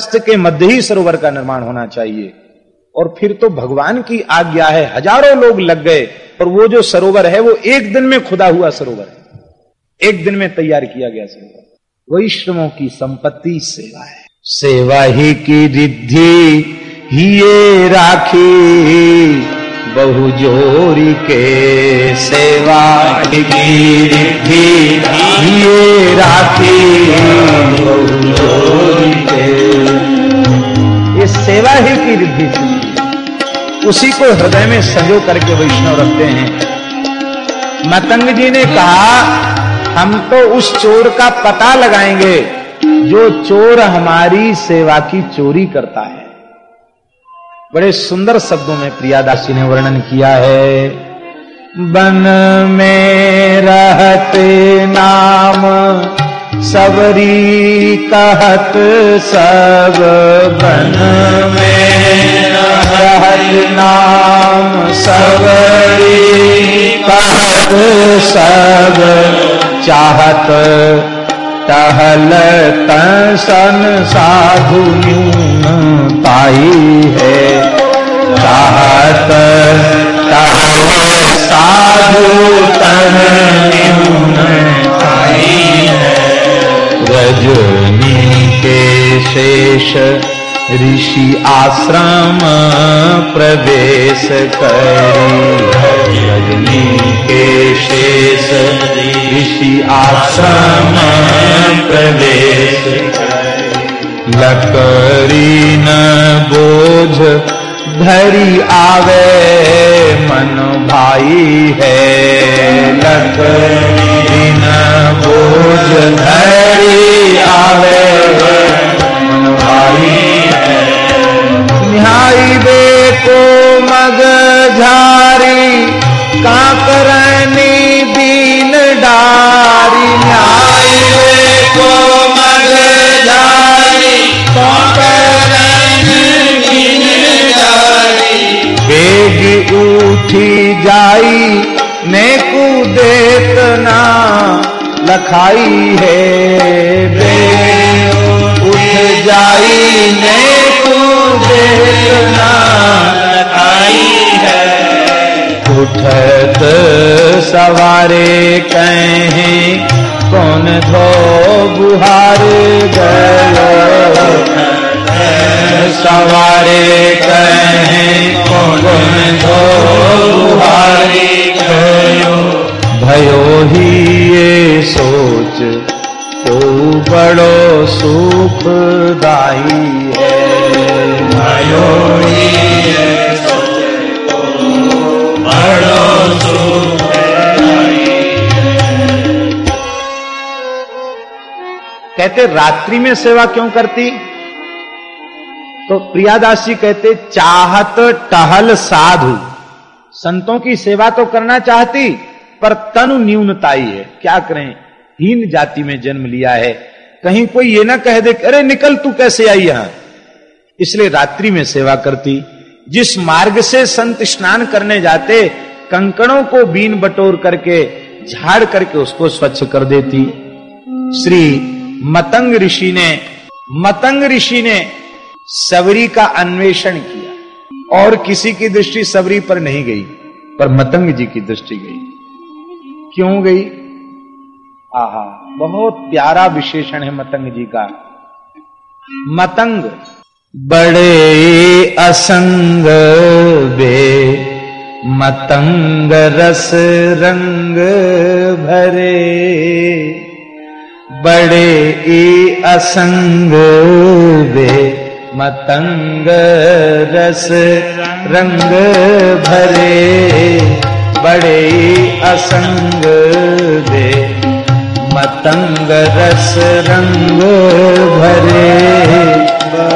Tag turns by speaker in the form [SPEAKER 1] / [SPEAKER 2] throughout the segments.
[SPEAKER 1] रास्ते के मध्य ही सरोवर का निर्माण होना चाहिए। और फिर तो भगवान की आज्ञा है, हज़ारों लोग लग गए और वो जो सरोवर है, वो एक दिन में खुदा हुआ सरोवर है। एक दिन में तैयार किया गया सरोवर। वैष्णवों की संपत्ति सेवा है। सेवा ही की रिद्धि ही ये राखी। बहु जोरी के सेवा ये राखी। ये सेवा ही की रिद्धि उसी को हृदय में संजो करके वैष्णव रखते हैं। मतंग जी ने कहा, हम तो उस चोर का पता लगाएँगे, जो चोर हमारी सेवा की चोरी करता है। बड़े सुंदर शब्दों में प्रियादासी ने वर्णन किया है। बन में रहते नाम, सबरी कहत सब। बन में रहत नाम, सबरी कहत सब। चाहत टहल तन साधु पाई है। चाहत टहल साधु, तन रजनी के शेष, ऋषि आश्रम प्रवेश करी रजनी के शेष, ऋषि आश्रम प्रवेश लकड़ी न बोझ धरी आवे, मन भाई है। लकड़ी न बोझ धरी आवे, मन भाई है। निहाई बे को मग झारी, काकरनी दीन उठी जाई ने देत ना लखाई है। बेग उठ जाई ने देतना लखाई है। उठत सवारे कहें, कौन धो बुहार गयो सवारे बड़ो सुखदाई है। भयो कहते रात्रि में सेवा क्यों करती? तो प्रियादासी कहते चाहत टहल साधु। संतों की सेवा तो करना चाहती पर तनु न्यूनताई है। क्या करें? हीन जाति में जन्म लिया है। कहीं कोई ये ना कह दे अरे, निकल तू कैसे आई यहाँ? इसलिए रात्रि में सेवा करती। जिस मार्ग से संत स्नान करने जाते, कंकड़ों को बीन बटोर करके, झाड़ करके उसको स्वच्छ कर देती। श्री मतंग ऋषि ने, मतंग ऋषि ने सबरी का अन्वेषण किया। और किसी की दृष्टि सबरी पर नहीं गई, पर मतंग जी की दृष्टि गई। क्यों गई? आहा, बहुत प्यारा विशेषण है मतंग जी का। मतंग। बड़े असंग बे मतंग रस रंग भरे। बड़े ई असंग बे मतंग रस रंग भरे। बड़े असंग बे मतंग रस रंग भरे,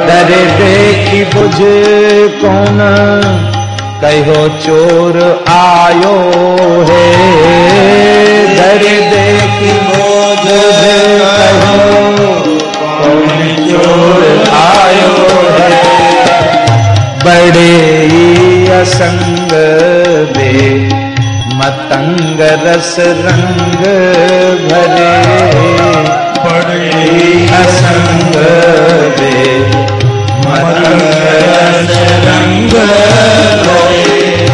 [SPEAKER 1] डरे देखी बुझ कौन? कहो चोर आयो है, डरे देखी बुझ कहो। कौन चोर आयो है, बड़े असंग बे मतंग रस रंग भरे, पड़े असंग वे मतंग रस रंग भरे।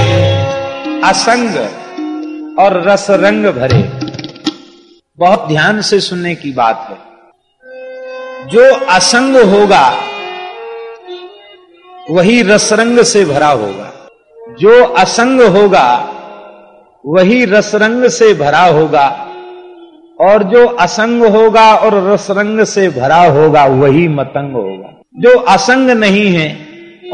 [SPEAKER 1] असंग और रस रंग भरे, बहुत ध्यान से सुनने की बात है। जो असंग होगा, वही रसरंग से भरा होगा। जो असंग होगा वही रसरंग से भरा होगा। और जो असंग होगा और रसरंग से भरा होगा, वही मतंग होगा। जो असंग नहीं है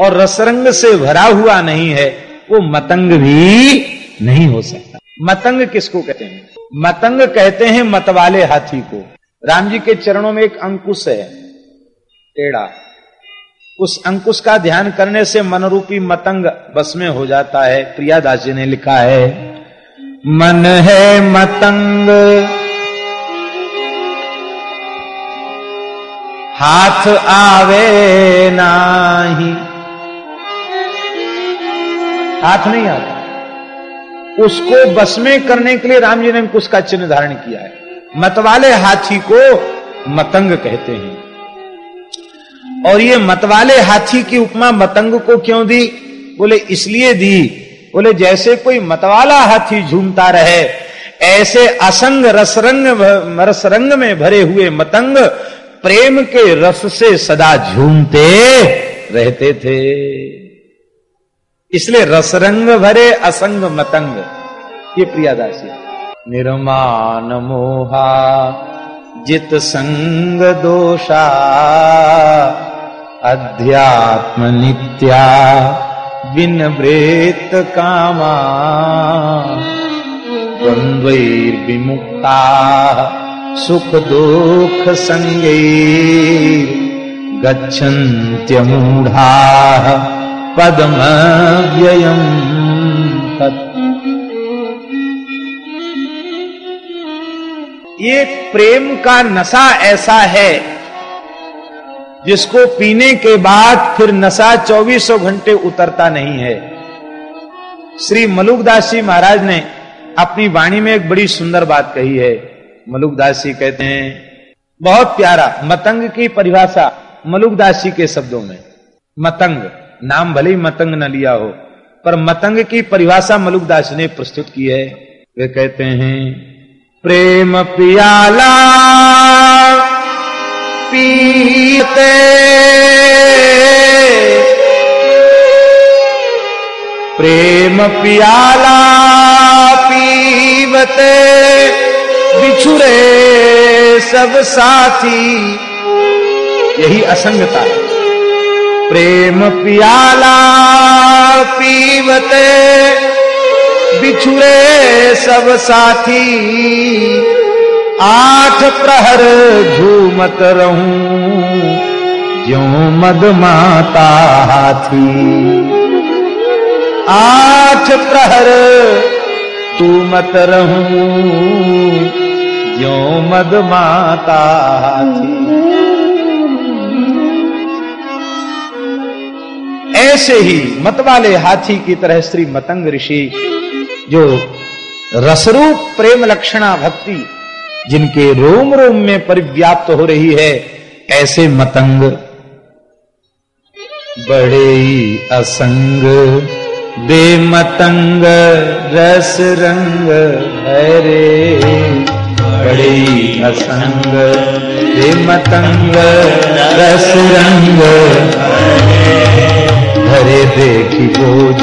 [SPEAKER 1] और रसरंग से भरा हुआ नहीं है, वो मतंग भी नहीं हो सकता। मतंग किसको कहते हैं? मतंग कहते हैं मतवाले हाथी को। राम जी के चरणों में एक अंकुश है, टेढ़ा। उस अंकुश का ध्यान करने से मनरूपी मतंग बस में हो जाता है, प्रियादास जी ने लिखा है। मन है मतंग। हाथ आवे नाही। हाथ नहीं आता। उसको बस में करने के लिए राम जी ने अंकुश का चिन्ह धारण किया है। मतवाले हाथी को मतंग कहते हैं। और ये मतवाले हाथी की उपमा मतंग को क्यों दी? बोले, इसलिए दी बोले, जैसे कोई मतवाला हाथी झूमता रहे, ऐसे असंग रसरंग रसरंग में भरे हुए मतंग प्रेम के रस से सदा झूमते रहते थे। इसलिए रसरंग भरे असंग मतंग, ये प्रियादासी निर्माण मोहा, जित संग दोषा, अध्यात्म नित्या बिन ब्रेत कामा। विमुक्ता सुख दुख संगे गच्छन्त्यमूढ़ा पदम व्ययम ये प्रेम का नशा ऐसा है जिसको पीने के बाद फिर नशा चौबीसों घंटे उतरता नहीं है। श्री मलुकदास जी महाराज ने अपनी वाणी में एक बड़ी सुंदर बात कही है। मलुकदास जी कहते हैं, बहुत प्यारा, मतंग की परिभाषा मलुकदास जी के शब्दों में। मतंग, नाम भले ही मतंग न लिया हो, पर मतंग की परिभाषा मलुकदास ने प्रस्तुत की है। वे कहते हैं, प्रेम पियाला पीते। प्रेम पियाला पीवते, बिछुरे सब साथी। यही असंगता है। प्रेम पियाला पीवते, बिछुरे सब साथी। आठ प्रहर झूमत रहूँ जो मद माता हाथी। आठ प्रहर तू मत रहूँ जो मद माता हाथी। ऐसे ही मत वाले हाथी की तरह श्री मतंग ऋषि, जो रसरूप प्रेम लक्षणा भक्ति जिनके रोम रोम में परिव्याप्त हो रही है, ऐसे मतंग। बड़े ही असंग। दे मतंग, रस रंग हरे बड़े असंग। दे मतंग, रस रंग हरे देखी बोझ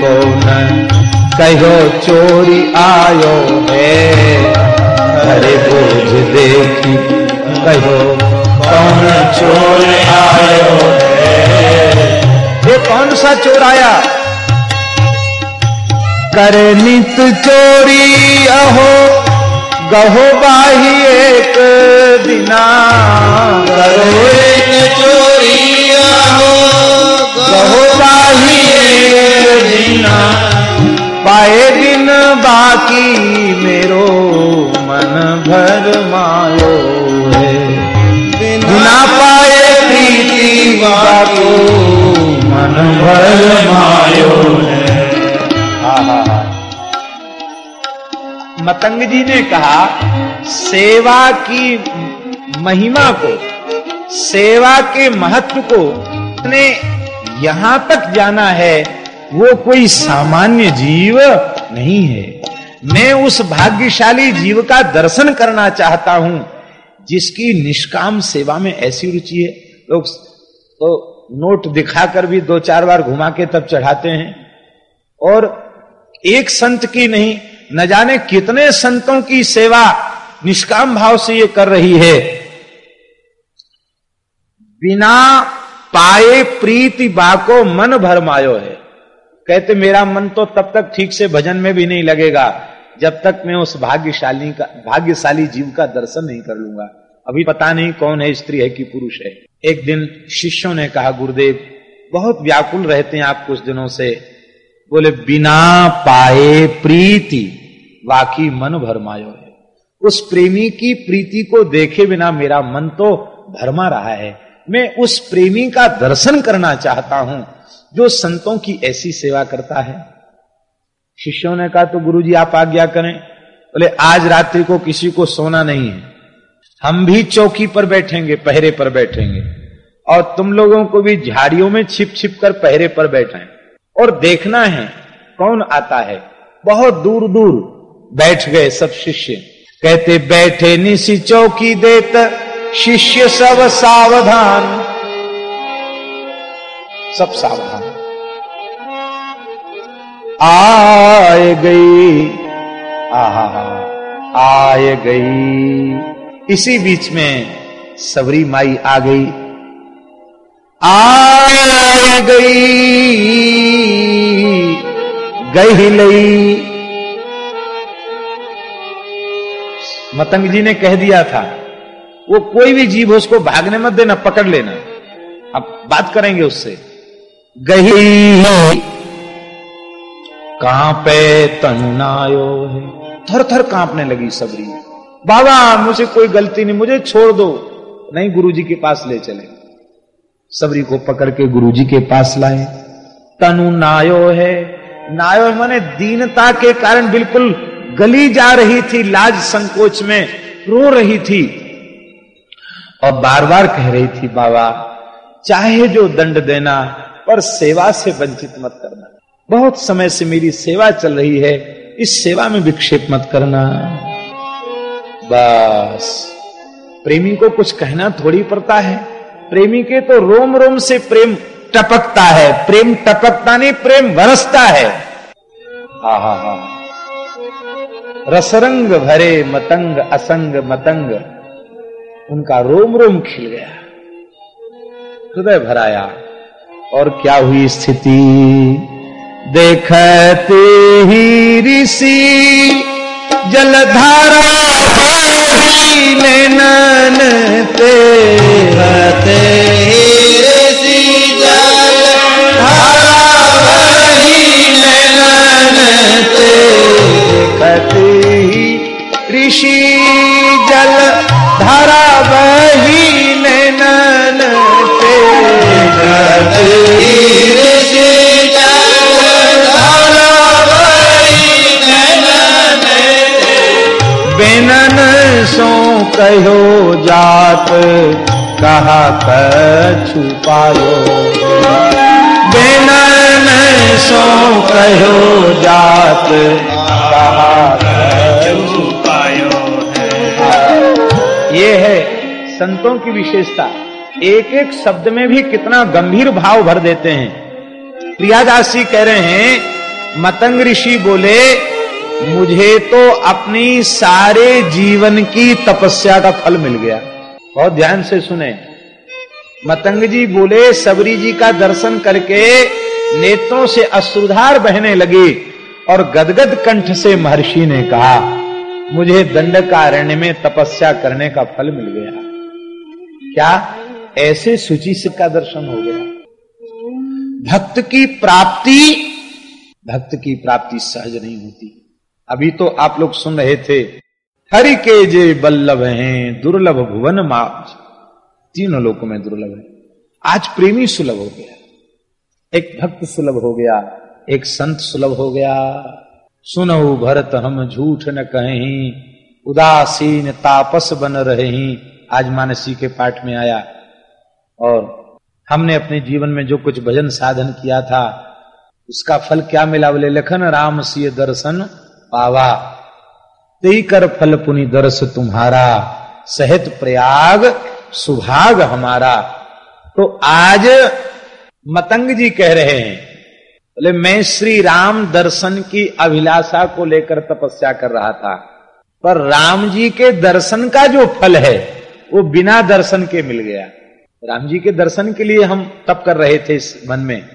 [SPEAKER 1] कौन कहो चोरी आयो है। हरे बोझ देखी कहो कौन चोर आयो है। ये कौन सा चोर आया? करे नित चोरी अहो गहो बाही एक दिना।
[SPEAKER 2] करो चोरी अहो
[SPEAKER 1] गहो बाही एक दिना। पाए दिन बाकी मेरो मन भर मायो है। बिना पाए प्रीति बाको मन भर मायो है। मतंग जी ने कहा, सेवा की महिमा को, सेवा के महत्व को ने यहाँ तक जाना है। वो कोई सामान्य जीव नहीं है। मैं उस भाग्यशाली जीव का दर्शन करना चाहता हूँ, जिसकी निष्काम सेवा में ऐसी रुचि है। लोग तो नोट दिखाकर भी दो चार बार घुमा के तब चढ़ाते हैं। और एक संत की नहीं, न जाने कितने संतों की सेवा निष्काम भाव से ये कर रही है। बिना पाए प्रीति बाको मन भर मायो है। कहते, मेरा मन तो तब तक ठीक से भजन में भी नहीं लगेगा, जब तक मैं उस भाग्यशाली का, भाग्यशाली जीव का दर्शन नहीं कर लूँगा। अभी पता नहीं कौन है स्त्री है कि पुरुष है। एक दिन शिष्यों ने कहा, गुरुदेव, बहुत व्याकुल रहते हैं आप कुछ दिनों से। बोले, बिना पाए प्रीति वाकी मन भरमायो है। उस प्रेमी की प्रीति को देखे बिना मेरा मन तो भरमा रहा है। मैं उस प्रेमी का दर्शन करना चाहता हूँ। जो संतों की ऐसी सेवा करता है। शिष्यों ने कहा तो गुरुजी, आप आज्ञा करें। बोले, आज रात्रि को किसी को सोना नहीं है। हम भी चौकी पर बैठेंगे, पहरे पर बैठेंगे। और तुम लोगों को भी झाड़ियों में छिप छिप कर पहरे पर बैठे और देखना है, कौन आता है। बहुत दूर दूर बैठ गए सब शिष्य। कहते, बैठे निशी चौकी देत, शिष्य सब सावधान। सब सावधान। आए गई आए गई। इसी बीच में सबरी माई आ गई। आ गई गई लई। मतंग जी ने कह दिया था, वो कोई भी जीव उसको भागने मत देना, पकड़ लेना। अब बात करेंगे उससे। गही कांपे तनुनायो है? थर थर कांपने लगी सबरी। बाबा, मुझे कोई गलती नहीं, मुझे छोड़ दो। नहीं, गुरुजी के पास ले चले। सबरी को पकड़ के गुरुजी के पास लाए। तनु नायो है नायो माने दीनता के कारण बिल्कुल गली जा रही थी, लाज संकोच में रो रही थी। और बार बार कह रही थी, बाबा, चाहे जो दंड देना पर सेवा से वंचित मत करना। बहुत समय से मेरी सेवा चल रही है, इस सेवा में विक्षेप मत करना। बस। प्रेमी को कुछ कहना थोड़ी पड़ता है। प्रेमी के तो रोम रोम से प्रेम टपकता है। प्रेम टपकता नहीं, प्रेम बरसता है। हा हा हा। रसरंग भरे मतंग, असंग मतंग। उनका रोम रोम खिल गया। हृदय भराया और क्या हुई स्थिति? देखते ही ऋषि जलधारा नैनन ते ऋषि जल धारा बही नैनन ते बेनन सो कहो जात, कहा छुपायो बेनन सो कहो जात, कहा कर
[SPEAKER 2] छुपायो
[SPEAKER 1] ये है संतों की विशेषता। एक एक शब्द में भी कितना गंभीर भाव भर देते हैं। प्रियादास जी कह रहे हैं, मतंग ऋषि बोले, मुझे तो अपनी सारे जीवन की तपस्या का फल मिल गया। बहुत ध्यान से सुने। मतंग जी बोले, सबरी जी का दर्शन करके नेत्रों से अश्रुधार बहने लगी और गदगद कंठ से महर्षि ने कहा, मुझे दंडकारण्य में तपस्या करने का फल मिल गया। क्या? ऐसे शुचि का दर्शन हो गया। भक्त की प्राप्ति। भक्त की प्राप्ति सहज नहीं होती। अभी तो आप लोग सुन रहे थे हरि के जे बल्लभ हैं दुर्लभ भुवन माज। तीनों लोगों में दुर्लभ है। आज प्रेमी सुलभ हो गया। एक भक्त सुलभ हो गया एक संत सुलभ हो गया। सुनो भरत हम झूठ न कहीं उदासीन तापस बन रहे ही। आज मानसी के पाठ में आया और हमने अपने जीवन में जो कुछ भजन साधन किया था, उसका फल क्या मिला बोले, लखन राम सी दर्शन पावा। तेई कर फल पुनि दर्श तुम्हारा। सहित प्रयाग सुभाग हमारा। तो आज मतंग जी कह रहे हैं, बोले, मैं श्री राम दर्शन की अभिलाषा को लेकर तपस्या कर रहा था, पर राम जी के दर्शन का जो फल है, वो बिना दर्शन के मिल गया। राम जी के दर्शन के लिए हम तप कर रहे थे इस मन में।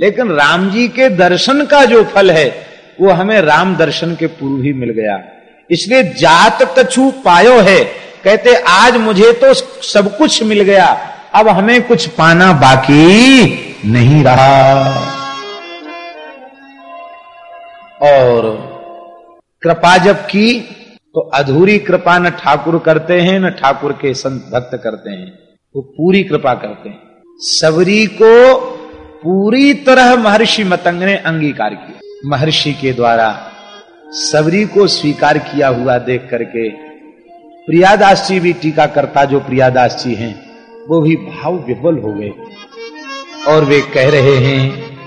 [SPEAKER 1] लेकिन राम जी के दर्शन का जो फल है, वो हमें राम दर्शन के पूर्व ही मिल गया। इसलिए जात कछु पायो है। कहते, आज मुझे तो सब कुछ मिल गया। अब हमें कुछ पाना बाकी नहीं रहा। और कृपा जब की तो अधूरी कृपा न ठाकुर करते हैं, न ठाकुर के संत भक्त करते हैं। वो पूरी कृपा करते हैं। सबरी को पूरी तरह महर्षि मतंग ने अंगीकार किया। महर्षि के द्वारा सबरी को स्वीकार किया हुआ देख करके प्रियादास जी भी टीकाकर्ता जो प्रियादास जी हैं, वो भी भाव विफल हो गए। और वे कह रहे हैं,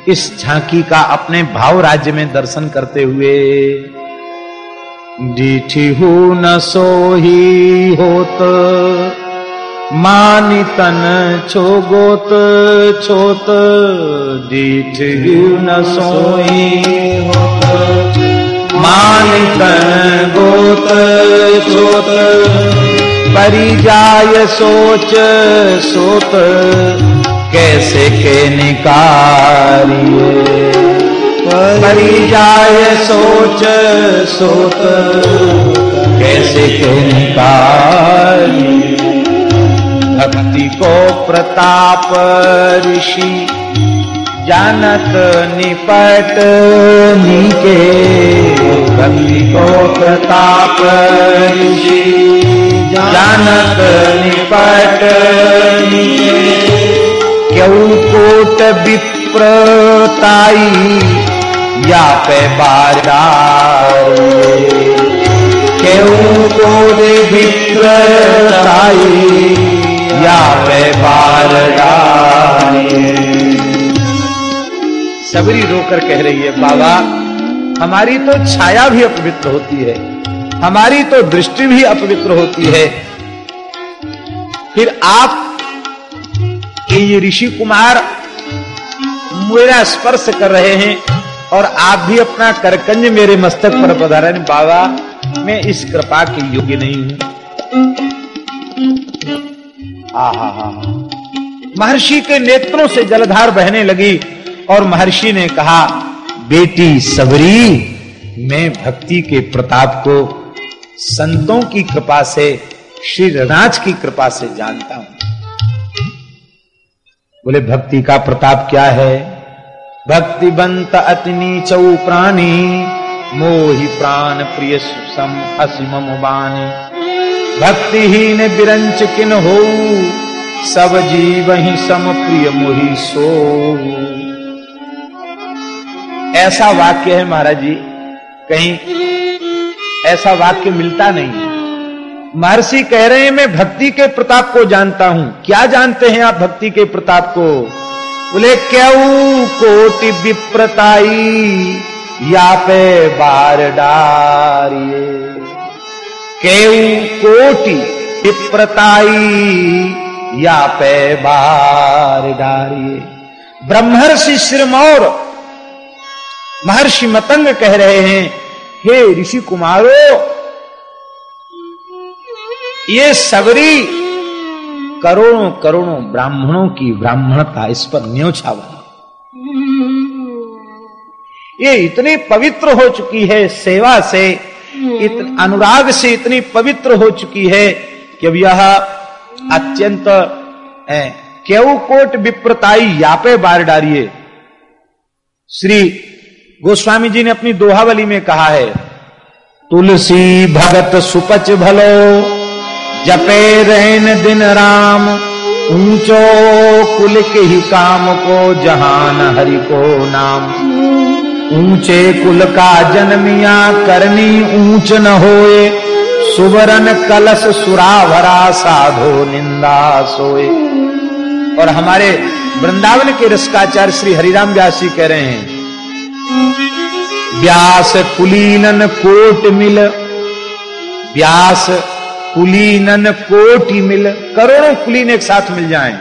[SPEAKER 1] इस झांकी का अपने भाव राज्य में दर्शन करते हुए, डिठी हु न सोही होत। मानी तन छो गोत, छोत डीठ न सोई। मानी तन गोत, छोत परिजाय सोच, सोत, कैसे के निकारिए? परिजाय सोच, सोत, कैसे के निकारिए? भक्ति को प्रताप ऋषि जानत निपट नीके। भक्ति को प्रताप ऋषि जानत निपट नीके। क्यों कोट विप्रताई या पे बारदार। क्यों कोट विप्रताई या बारदार सबरी रोकर कह रही है, बाबा, हमारी तो छाया भी अपवित्र होती है, हमारी तो दृष्टि भी अपवित्र होती है। फिर आप ये ऋषि कुमार मेरा स्पर्श कर रहे हैं और आप भी अपना करकंज मेरे मस्तक पर पधारण बाबा, मैं इस कृपा के योग्य नहीं हूँ। हा हा हा महर्षि के नेत्रों से जलधार बहने लगी और महर्षि ने कहा, बेटी सबरी, मैं भक्ति के प्रताप को संतों की कृपा से, श्री रनाज की कृपा से जानता हूँ। बोले, भक्ति का प्रताप क्या है? भक्ति बंत अतिनी चौ प्राणी, मोहि प्राण प्रिय सम असिम बानी भक्तिहीन बिरंच किन हो, सब जीव ही सम प्रिय मोहि सो। ऐसा वाक्य है महाराज जी, कहीं ऐसा वाक्य मिलता नहीं। महर्षि कह रहे हैं, मैं भक्ति के प्रताप को जानता हूँ। क्या जानते हैं आप भक्ति के प्रताप को? बोले क्यों कोटि विप्रताई या पे बार डारिए केऊ कोटि विप्रताई या पे बार डारिए। ब्रह्मर्षि श्रीमौर महर्षि मतंग कह रहे हैं, हे ऋषि कुमारो, ये सबरी करोड़ों करोड़ों ब्राह्मणों की ब्राह्मणता इस पर न्योछावर ये इतनी पवित्र हो चुकी है सेवा से इत, अनुराग से इतनी पवित्र हो चुकी है कि अब यह अत्यंत केव कोट विप्रताई यापे बार डारिए। श्री गोस्वामी जी ने अपनी दोहावली में कहा है तुलसी भगत सुपच भलो जपे रहन दिन राम ऊंचो कुल के ही काम को जहान हरि को नाम। ऊँचे कुल का जन्मिया करनी ऊंच न होए। सुवरन कलश सुराभरा साधो निंदा सोए। और हमारे वृंदावन के रसकाचार्य श्री हरिराम व्यास जी कह रहे हैं, व्यास कुलीनन कोट मिल, व्यास कुलीनन कोटि मिल। करोड़ों कुलीन एक साथ मिल जाएँ।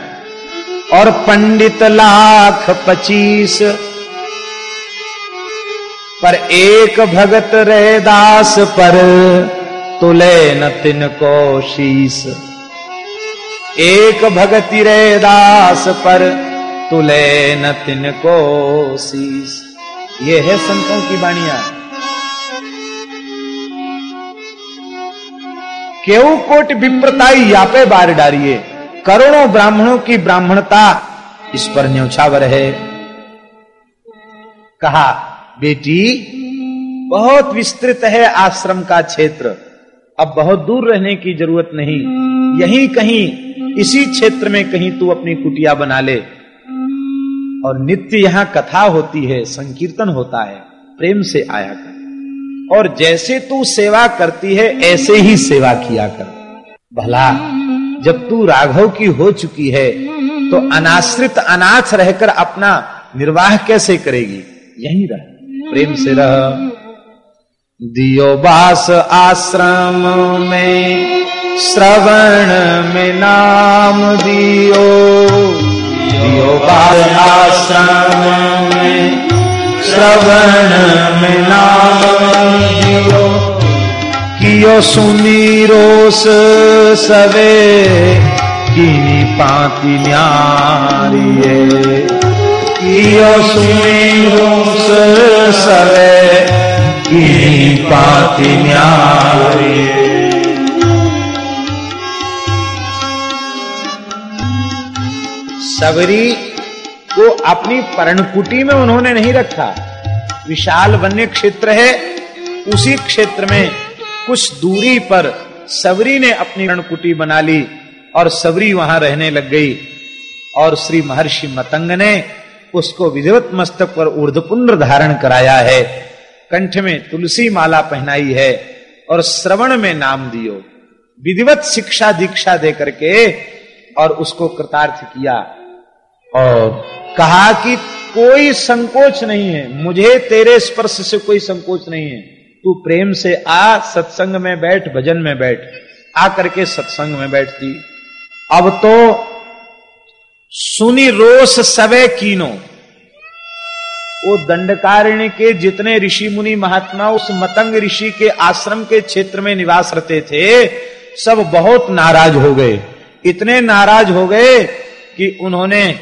[SPEAKER 1] और पंडित लाख पचीस पर एक भगत रहे दास पर तुले न तिन को शीस। एक भगति रहे दास पर तुले न तिन को शीस। ये है संतों की बाणिया। केव कोट विप्रताई यापे बार डारिए? करोड़ों ब्राह्मणों की ब्राह्मणता इस पर न्यौछावर है। कहा बेटी, बहुत विस्तृत है आश्रम का क्षेत्र। अब बहुत दूर रहने की ज़रूरत नहीं। यहीं कहीं, इसी क्षेत्र में कहीं तू अपनी कुटिया बना ले। और नित्य यहाँ कथा होती है, संकीर्तन होता है, प्रेम से आया कर। और जैसे तू सेवा करती है, ऐसे ही सेवा किया कर। भला, जब तू राघव की हो चुकी है तो अनाश्रित अनाथ रहकर अपना निर्वाह कैसे करेगी? यहीं रह। प्रेम से रह। दियो बास आश्रम में, श्रवण में नाम दियो। दियो बास आश्रम में, श्रवण में नाम दियो। कियो सुनी रोस सवे, किनी पाती न्यारिये। सबरी को अपनी पर्णकुटी में उन्होंने नहीं रखा। विशाल वन्य क्षेत्र है, उसी क्षेत्र में कुछ दूरी पर सबरी ने अपनी रणकुटी बना ली और सबरी वहाँ रहने लग गई। और श्री महर्षि मतंग ने उसको विधिवत मस्तक पर ऊर्धपुंड धारण कराया है। कंठ में तुलसी माला पहनाई है और श्रवण में नाम दियो। विधिवत शिक्षा दीक्षा दे करके और उसको कृतार्थ किया। और कहा कि कोई संकोच नहीं है। मुझे तेरे स्पर्श से कोई संकोच नहीं है। तू प्रेम से आ, सत्संग में बैठ, भजन में बैठ। आ करके सत्संग में बैठती। अब तो सुनी रोस सवे कीनो। वो दंडकारण्य के जितने ऋषि मुनि महात्मा उस मतंग ऋषि के आश्रम के क्षेत्र में निवास रहते थे, सब बहुत नाराज़ हो गए। इतने नाराज़ हो गए कि उन्होंने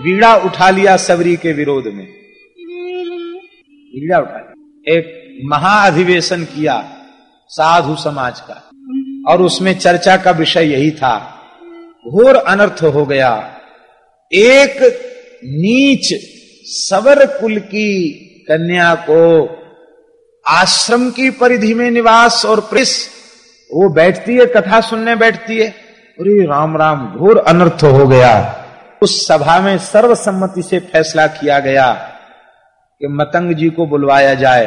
[SPEAKER 1] वीड़ा उठा लिया सबरी के विरोध में। वीड़ा उठा लिया। एक महाअधिवेशन किया साधु समाज का। और उसमें चर्चा का विषय यही था। घोर अनर्थ हो गया। एक नीच सवर कुल की कन्या को आश्रम की परिधि में निवास और प्रेस, वो बैठती है, कथा सुनने बैठती है। अरे राम राम, घोर अनर्थ हो गया। उस सभा में सर्वसम्मति से फैसला किया गया कि मतंग जी को बुलवाया जाए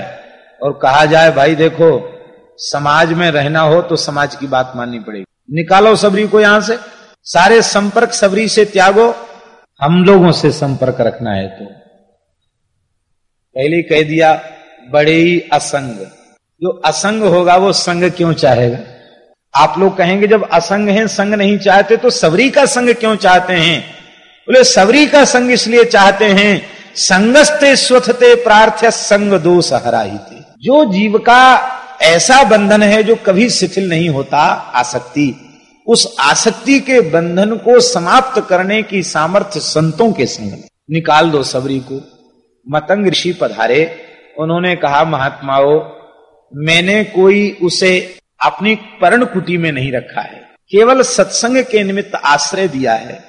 [SPEAKER 1] और कहा जाए, भाई देखो, समाज में रहना हो तो समाज की बात माननी पड़ेगी। निकालो सबरी को यहाँ से, सारे संपर्क सबरी से त्यागो हम लोगों से संपर्क रखना है तो। पहले कह दिया, बड़े ही असंग। जो असंग होगा, वो संग क्यों चाहेगा? आप लोग कहेंगे, जब असंग हैं, संग नहीं चाहते तो सबरी का संग क्यों चाहते हैं? बोले सबरी का संग इसलिए चाहते हैं, संगस्ते स्वथते प्रार्थ्य संग दोष हराही थे जो जीव का ऐसा बंधन है, जो कभी शिथिल नहीं होता, आसक्ति उस आसक्ति के बंधन को समाप्त करने की सामर्थ्य संतों के संग में निकाल दो सबरी को। मतंग ऋषि पधारे। उन्होंने कहा, महात्माओं, मैंने कोई उसे अपनी पर्ण कुटी में नहीं रखा है। केवल सत्संग के निमित्त आश्रय दिया है।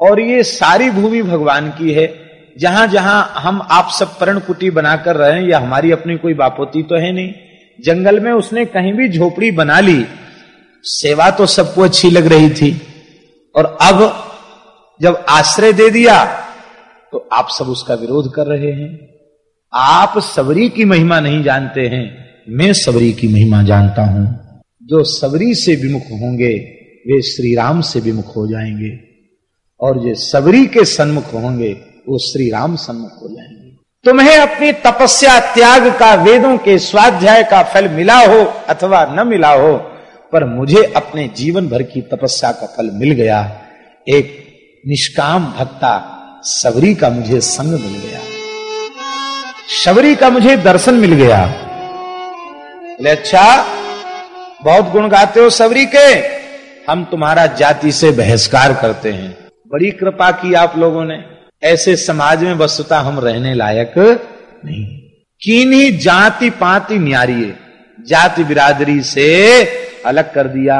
[SPEAKER 1] और ये सारी भूमि भगवान की है। जहाँ जहाँ हम आप सब पर्ण कुटी बनाकर रहे हैं या हमारी अपनी कोई बापोती तो है नहीं। जंगल में उसने कहीं भी झोपड़ी बना ली सेवा तो सबको अच्छी लग रही थी। और अब जब आश्रय दे दिया तो आप सब उसका विरोध कर रहे हैं। आप सबरी की महिमा नहीं जानते हैं, मैं सबरी की महिमा जानता हूँ। जो सबरी से विमुख होंगे, वे श्री राम से विमुख हो जाएँगे। और जो सबरी के सन्मुख होंगे, वो श्री राम सन्मुख हो जाएँगे। तुम्हें अपनी तपस्या, त्याग का, वेदों के स्वाध्याय का फल मिला हो अथवा न मिला हो पर मुझे अपने जीवन भर की तपस्या का फल मिल गया। एक निष्काम भक्ता सबरी का मुझे संग मिल गया। शबरी का मुझे दर्शन मिल गया। बोले अच्छा बहुत गुण गाते हो सबरी के। हम तुम्हारा जाति से बहिष्कार करते हैं। बड़ी कृपा की आप लोगों ने। ऐसे समाज में वस्तुता हम रहने लायक नहीं। कीनी जाति पाति न्यारिये जाति बिरादरी से अलग कर दिया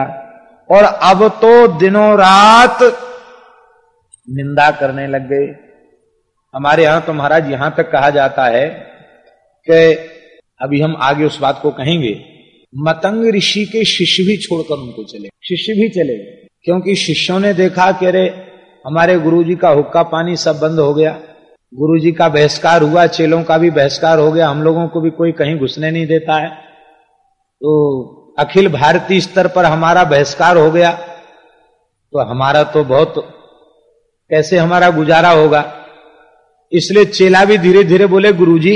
[SPEAKER 1] और अब तो दिनों रात निंदा करने लग गए। हमारे यहाँ तो महाराज यहाँ तक कहा जाता है कि अभी हम आगे उस बात को कहेंगे, मतंग ऋषि के शिष्य भी छोड़कर उनको चले शिष्य भी चले क्योंकि शिष्यों ने देखा कि अरे, हमारे गुरुजी का हुक्का पानी सब बंद हो गया, गुरुजी का बहिष्कार हुआ, चेलों का भी बहिष्कार हो गया, हम लोगों को भी कोई कहीं घुसने नहीं देता है। तो अखिल भारतीय स्तर पर हमारा बहिष्कार हो गया तो हमारा तो बहुत कैसे हमारा गुजारा होगा? इसलिए चेला भी धीरे धीरे बोले, गुरुजी,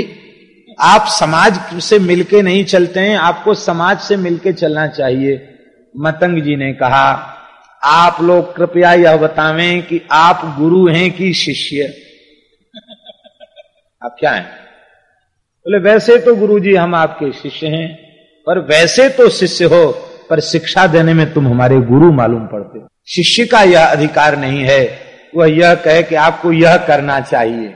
[SPEAKER 1] आप समाज से मिलके नहीं चलते हैं, आपको समाज से मिलके चलना चाहिए। मतंग जी ने कहा, आप लोग कृपया यह बतावें कि आप गुरु हैं कि शिष्य? आप क्या हैं? बोले, वैसे तो गुरु जी हम आपके शिष्य हैं। पर वैसे तो शिष्य हो पर शिक्षा देने में तुम हमारे गुरु मालूम पड़ते शिष्य का यह अधिकार नहीं है वह यह कहे कि आपको यह करना चाहिए।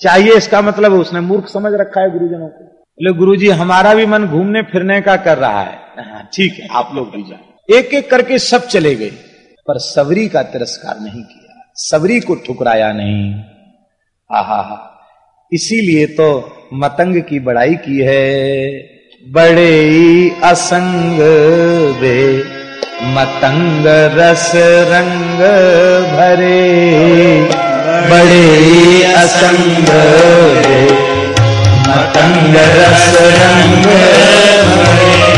[SPEAKER 1] चाहिए इसका मतलब उसने मूर्ख समझ रखा है गुरुजनों को। बोले गुरु जी हमारा भी मन घूमने फिरने का कर रहा है। हाँ, ठीक है आप लोग भी जाए एक एक करके सब चले गए पर सबरी का तिरस्कार नहीं किया। सबरी को ठुकराया नहीं। हा हा हा इसीलिए तो मतंग की बड़ाई की है। बड़े असंग वे, मतंग रस रंग भरे। बड़े असंग वे, मतंग रस रंग भरे।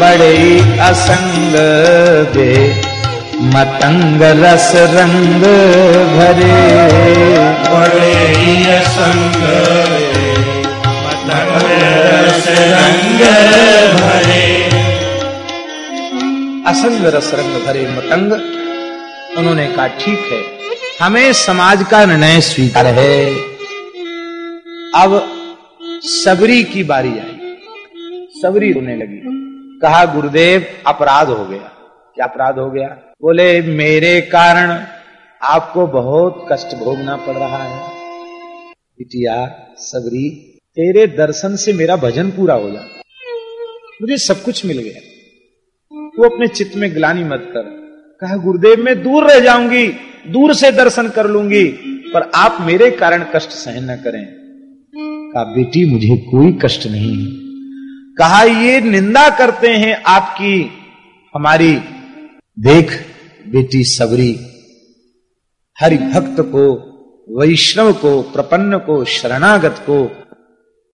[SPEAKER 1] बड़े असंग वे, मतंग रस रंग भरे।
[SPEAKER 2] बड़े संग मतंग रस रंग भरे
[SPEAKER 1] असंग रस रंग भरे मतंग, उन्होंने कहा, ठीक है, हमें समाज का निर्णय स्वीकार है। अब सबरी की बारी आई। सबरी होने लगी। कहा, गुरुदेव, अपराध हो गया। क्या अपराध हो गया? बोले, मेरे कारण आपको बहुत कष्ट भोगना पड़ रहा है। बिटिया, सबरी तेरे दर्शन से मेरा भजन पूरा हो जाता। मुझे सब कुछ मिल गया। तू अपने चित्त में ग्लानी मत कर। कहा, गुरुदेव, मैं दूर रह जाऊँगी, दूर से दर्शन कर लूँगी, पर आप मेरे कारण कष्ट सहन न करें। कहा, बेटी, मुझे कोई कष्ट नहीं है। कहा, ये निंदा करते हैं आपकी, हमारी। देख, बेटी सबरी हरि भक्त को, वैष्णव को, प्रपन्न को, शरणागत को